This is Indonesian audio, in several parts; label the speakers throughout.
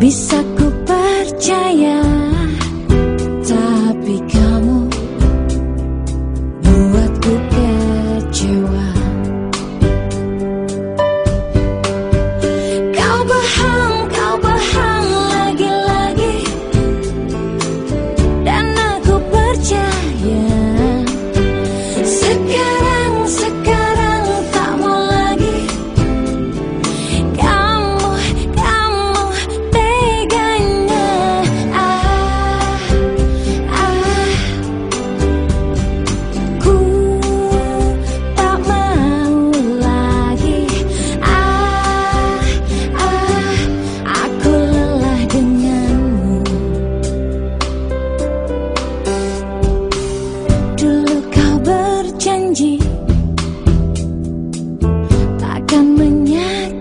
Speaker 1: Bisa ku percaya Tapi kamu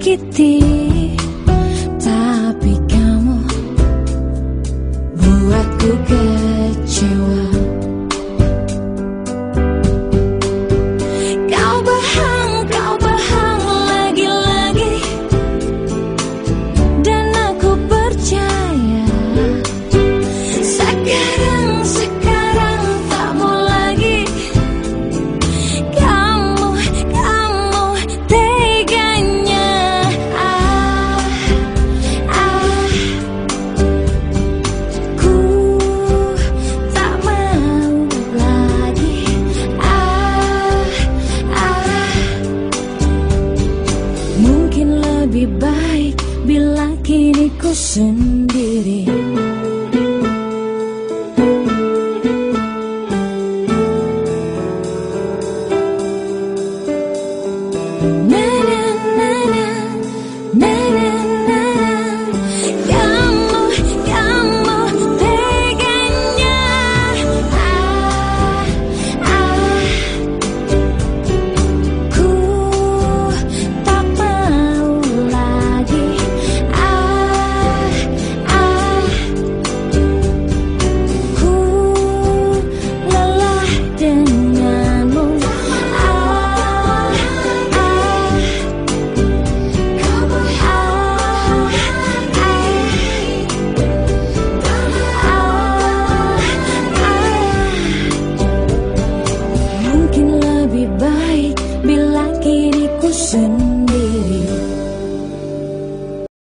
Speaker 1: kitty lebih baik bila kini ku sendiri. Never